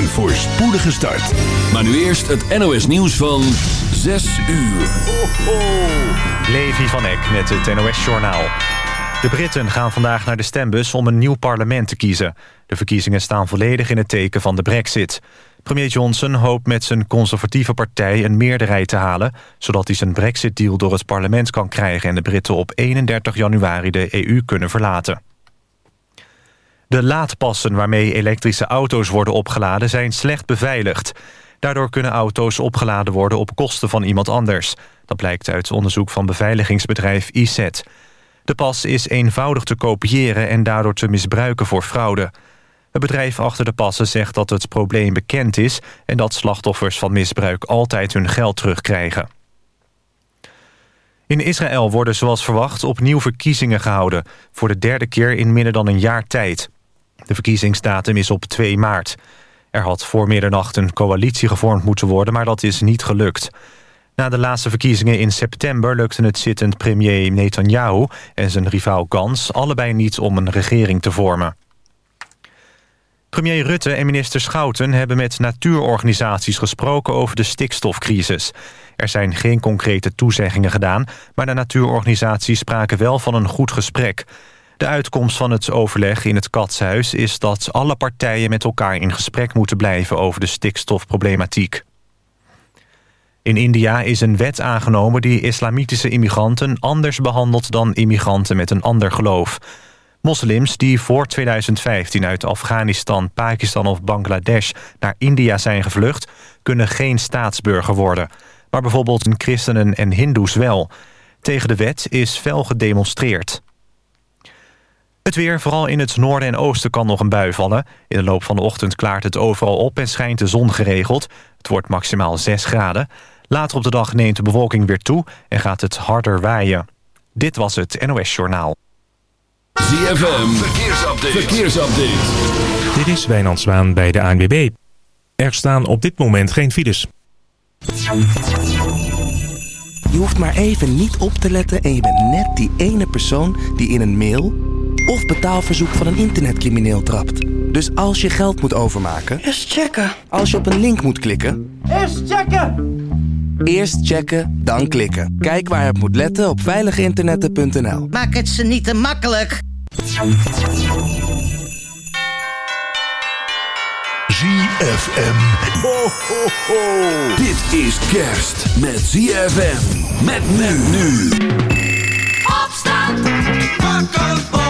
Een voorspoedige start. Maar nu eerst het NOS nieuws van 6 uur. Ho, ho. Levi van Eck met het NOS Journaal. De Britten gaan vandaag naar de stembus om een nieuw parlement te kiezen. De verkiezingen staan volledig in het teken van de brexit. Premier Johnson hoopt met zijn conservatieve partij een meerderheid te halen... zodat hij zijn brexit-deal door het parlement kan krijgen... en de Britten op 31 januari de EU kunnen verlaten. De laadpassen waarmee elektrische auto's worden opgeladen zijn slecht beveiligd. Daardoor kunnen auto's opgeladen worden op kosten van iemand anders. Dat blijkt uit onderzoek van beveiligingsbedrijf IZ. De pas is eenvoudig te kopiëren en daardoor te misbruiken voor fraude. Het bedrijf achter de passen zegt dat het probleem bekend is... en dat slachtoffers van misbruik altijd hun geld terugkrijgen. In Israël worden zoals verwacht opnieuw verkiezingen gehouden... voor de derde keer in minder dan een jaar tijd. De verkiezingsdatum is op 2 maart. Er had voor middernacht een coalitie gevormd moeten worden... maar dat is niet gelukt. Na de laatste verkiezingen in september lukte het zittend premier Netanyahu... en zijn rivaal Gans allebei niet om een regering te vormen. Premier Rutte en minister Schouten hebben met natuurorganisaties gesproken over de stikstofcrisis. Er zijn geen concrete toezeggingen gedaan, maar de natuurorganisaties spraken wel van een goed gesprek. De uitkomst van het overleg in het Katshuis is dat alle partijen met elkaar in gesprek moeten blijven over de stikstofproblematiek. In India is een wet aangenomen die islamitische immigranten anders behandelt dan immigranten met een ander geloof. Moslims die voor 2015 uit Afghanistan, Pakistan of Bangladesh naar India zijn gevlucht, kunnen geen staatsburger worden. Maar bijvoorbeeld christenen en hindoes wel. Tegen de wet is fel gedemonstreerd. Het weer, vooral in het noorden en oosten, kan nog een bui vallen. In de loop van de ochtend klaart het overal op en schijnt de zon geregeld. Het wordt maximaal 6 graden. Later op de dag neemt de bewolking weer toe en gaat het harder waaien. Dit was het NOS Journaal. ZFM, verkeersupdate. verkeersupdate. Dit is Wijnand Zwaan bij de ANWB. Er staan op dit moment geen files. Je hoeft maar even niet op te letten en je bent net die ene persoon die in een mail of betaalverzoek van een internetcrimineel trapt. Dus als je geld moet overmaken... Eerst checken. Als je op een link moet klikken... Eerst checken! Eerst checken, dan klikken. Kijk waar het moet letten op veiliginternetten.nl. Maak het ze niet te makkelijk. ZFM. Ho, ho, ho. Dit is kerst met ZFM. Met men nu. Opstand! Wakker worden!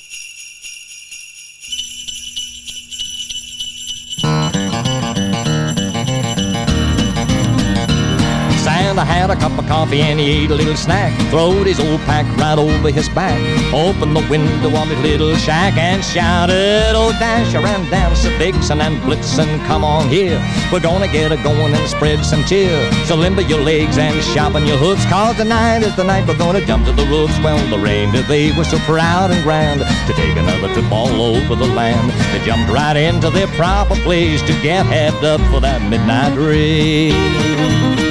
coffee and he ate a little snack. Throwed his old pack right over his back. Opened the window of his little shack and shouted, Oh, Dasher and the Vixen and Blitzen, come on here. We're gonna get a going and spread some cheer. So limber your legs and sharpen your hooves, cause tonight is the night we're gonna jump to the roofs. Well, the reindeer, they were so proud and grand to take another trip all over the land. They jumped right into their proper place to get hepped up for that midnight race.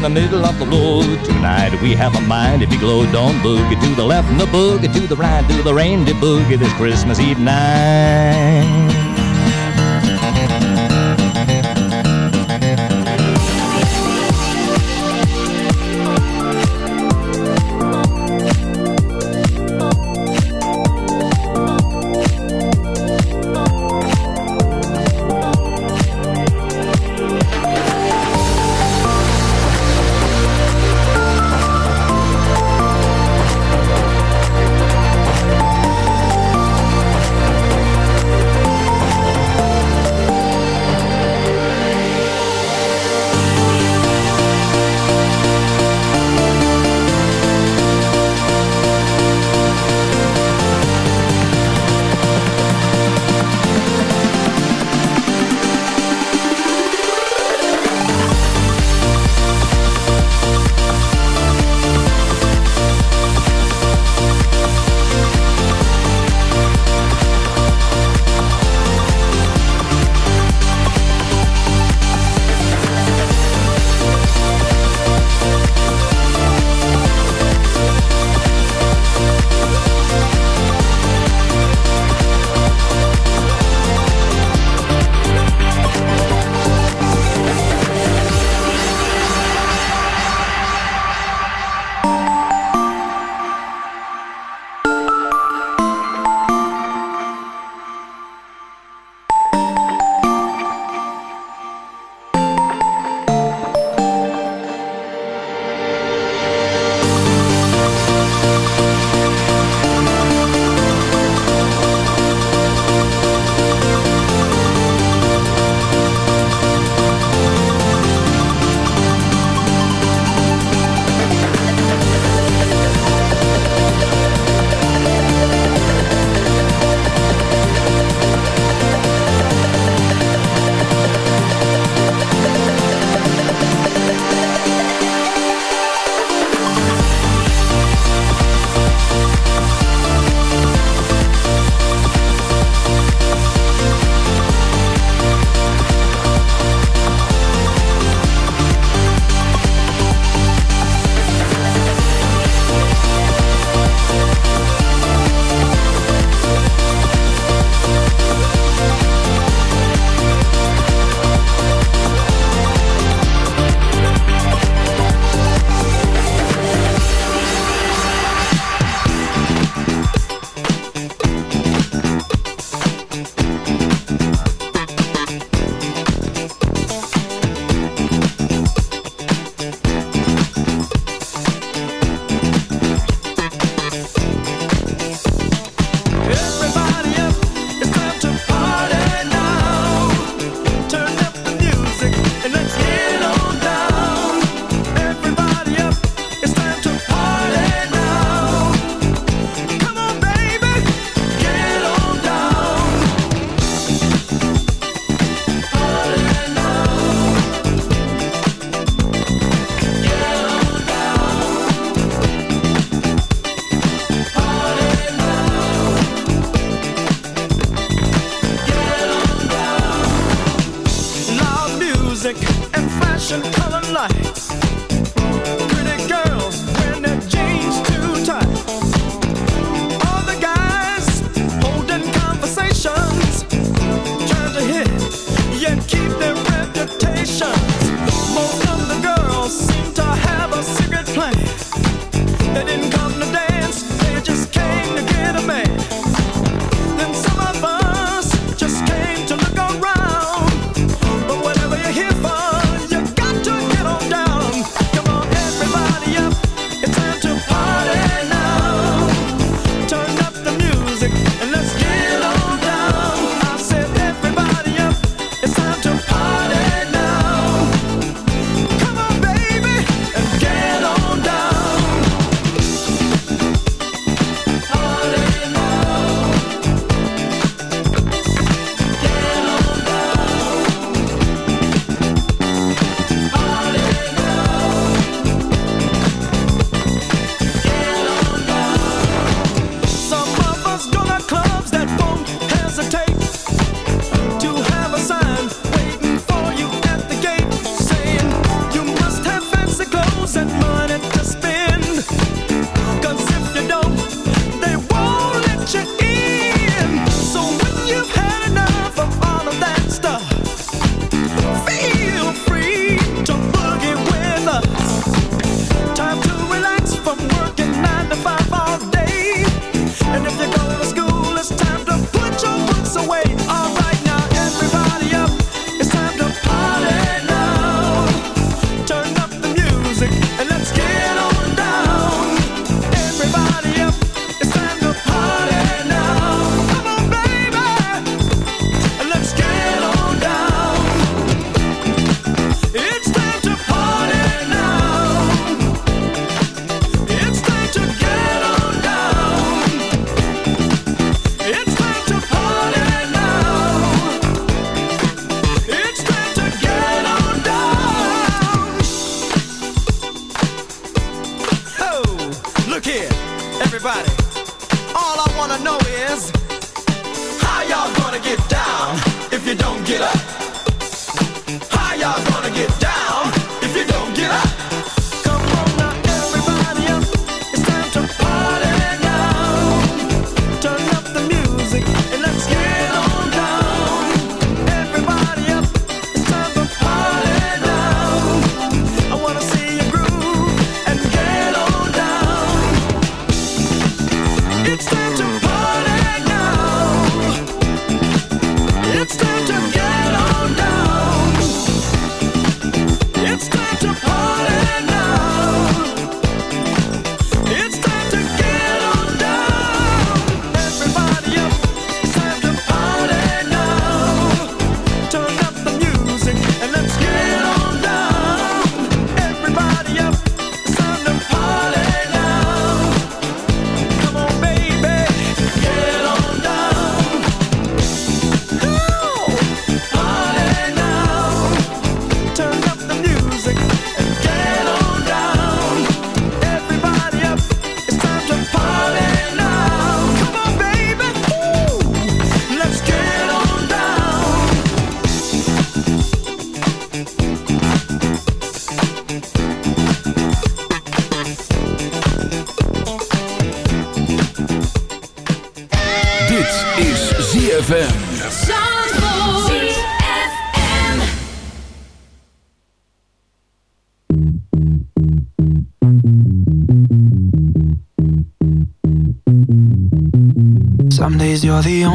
In the middle of the road. Tonight we have a mind if you glow, Don't boogie to the left and the boogie to the right. Do the reindeer boogie this Christmas Eve night.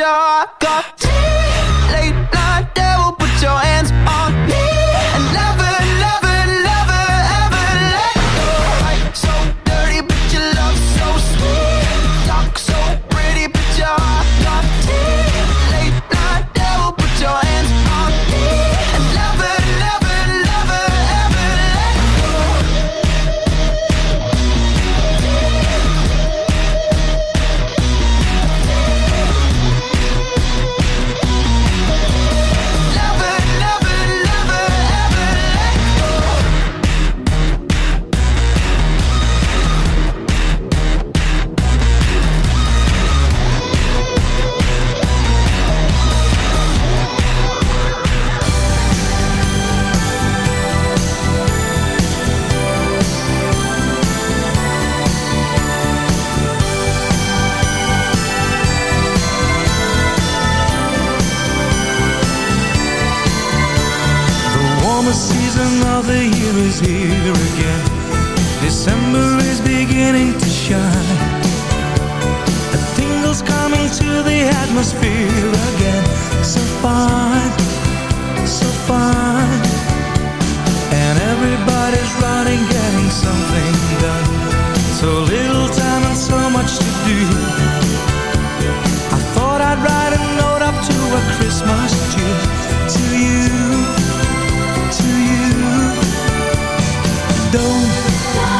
sure. got. solidão.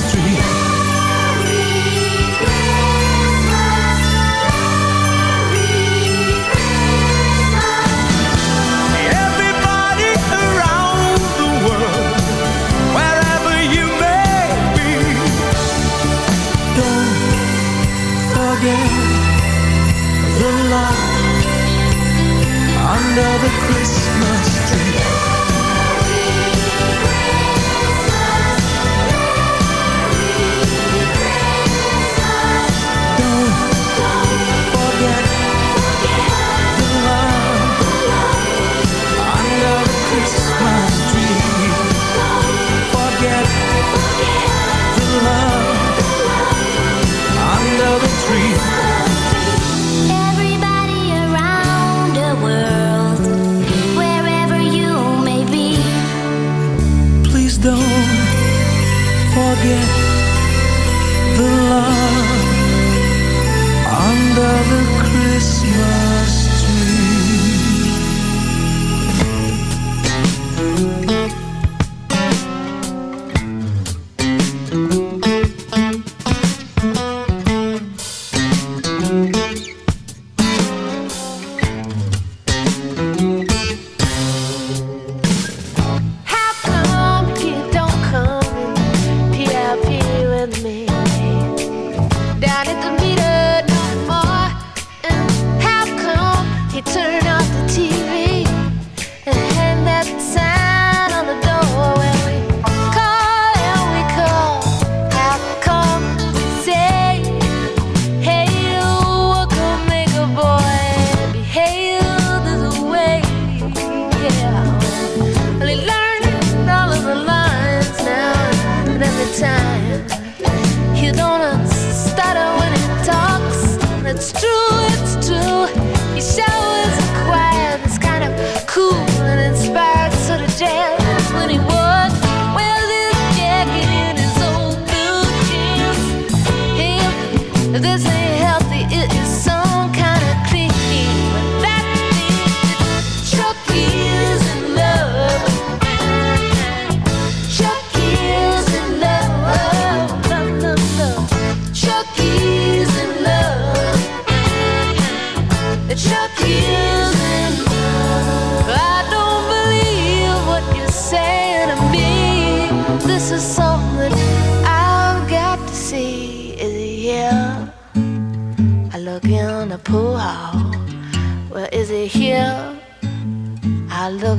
lock under the Christmas tree.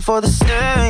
for the same.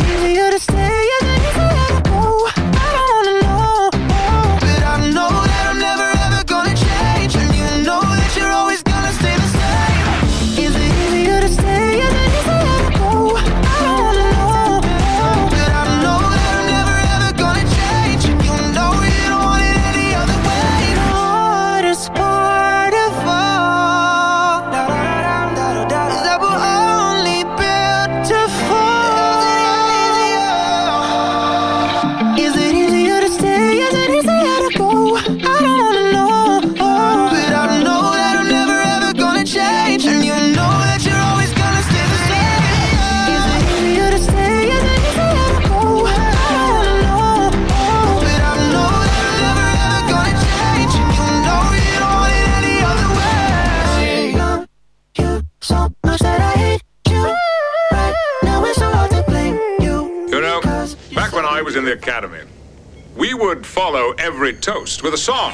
toast with a song.